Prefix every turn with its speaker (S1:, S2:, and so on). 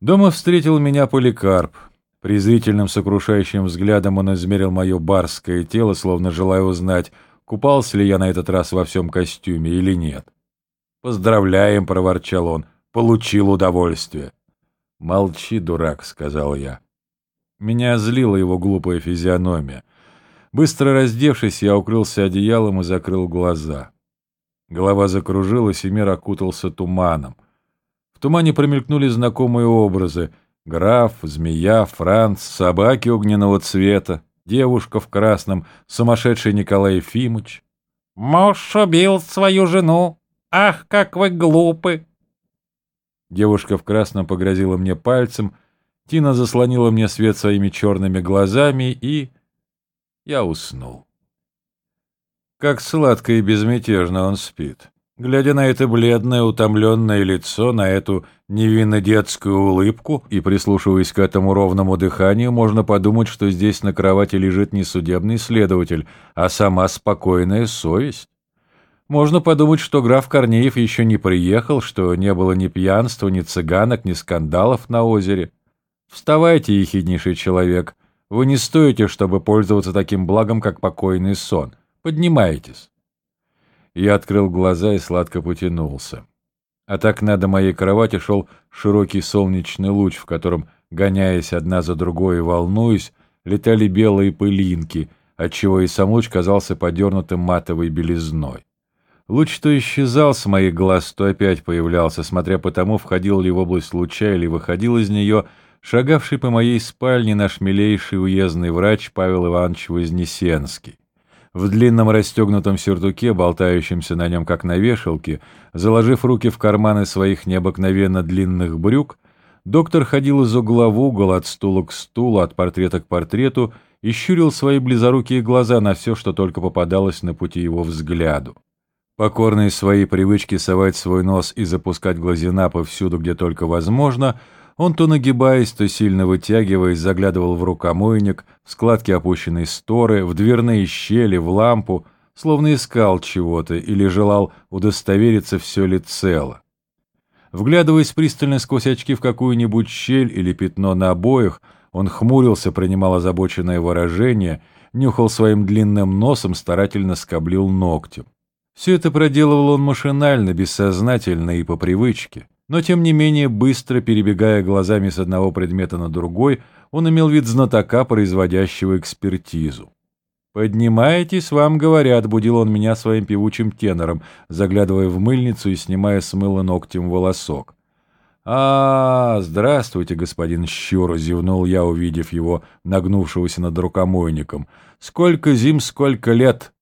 S1: Дома встретил меня Поликарп. Презрительным сокрушающим взглядом он измерил мое барское тело, словно желая узнать, купался ли я на этот раз во всем костюме или нет. «Поздравляем», — проворчал он, — «получил удовольствие». «Молчи, дурак», — сказал я. Меня злила его глупая физиономия. Быстро раздевшись, я укрылся одеялом и закрыл глаза. Голова закружилась, и мир окутался туманом. В тумане промелькнули знакомые образы — Граф, змея, Франц, собаки огненного цвета, девушка в красном, сумасшедший Николай Ефимыч.
S2: «Муж убил свою жену! Ах, как вы глупы!»
S1: Девушка в красном погрозила мне пальцем, Тина заслонила мне свет своими черными глазами, и... я уснул. Как сладко и безмятежно он спит. Глядя на это бледное, утомленное лицо, на эту невинно детскую улыбку и прислушиваясь к этому ровному дыханию, можно подумать, что здесь на кровати лежит не судебный следователь, а сама спокойная совесть. Можно подумать, что граф Корнеев еще не приехал, что не было ни пьянства, ни цыганок, ни скандалов на озере. Вставайте, ехиднейший человек. Вы не стоите, чтобы пользоваться таким благом, как покойный сон. Поднимайтесь. Я открыл глаза и сладко потянулся. От окна до моей кровати шел широкий солнечный луч, в котором, гоняясь одна за другой и волнуясь, летали белые пылинки, отчего и сам луч казался подернутым матовой белизной. Луч то исчезал с моих глаз, то опять появлялся, смотря по тому, входил ли в область луча или выходил из нее, шагавший по моей спальне наш милейший уездный врач Павел Иванович Вознесенский. В длинном расстегнутом сюртуке, болтающемся на нем как на вешалке, заложив руки в карманы своих необыкновенно длинных брюк, доктор ходил из угла в угол, от стула к стулу, от портрета к портрету и щурил свои близорукие глаза на все, что только попадалось на пути его взгляду. Покорный своей привычке совать свой нос и запускать глазина повсюду, где только возможно — он то нагибаясь, то сильно вытягиваясь, заглядывал в рукомойник, в складки опущенной сторы, в дверные щели, в лампу, словно искал чего-то или желал удостовериться, все ли цело. Вглядываясь пристально сквозь очки в какую-нибудь щель или пятно на обоях, он хмурился, принимал озабоченное выражение, нюхал своим длинным носом, старательно скоблил ногтем. Все это проделывал он машинально, бессознательно и по привычке. Но, тем не менее, быстро перебегая глазами с одного предмета на другой, он имел вид знатока, производящего экспертизу. «Поднимайтесь, вам говорят», — будил он меня своим певучим тенором, заглядывая в мыльницу и снимая с мыла ногтем волосок. «А, здравствуйте, господин Щур», — зевнул я, увидев его, нагнувшегося над рукомойником. «Сколько зим, сколько лет!